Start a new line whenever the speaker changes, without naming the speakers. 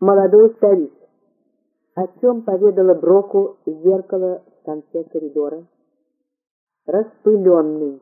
молодой старик, о чем поведала Броку зеркало в конце коридора. Распыленный,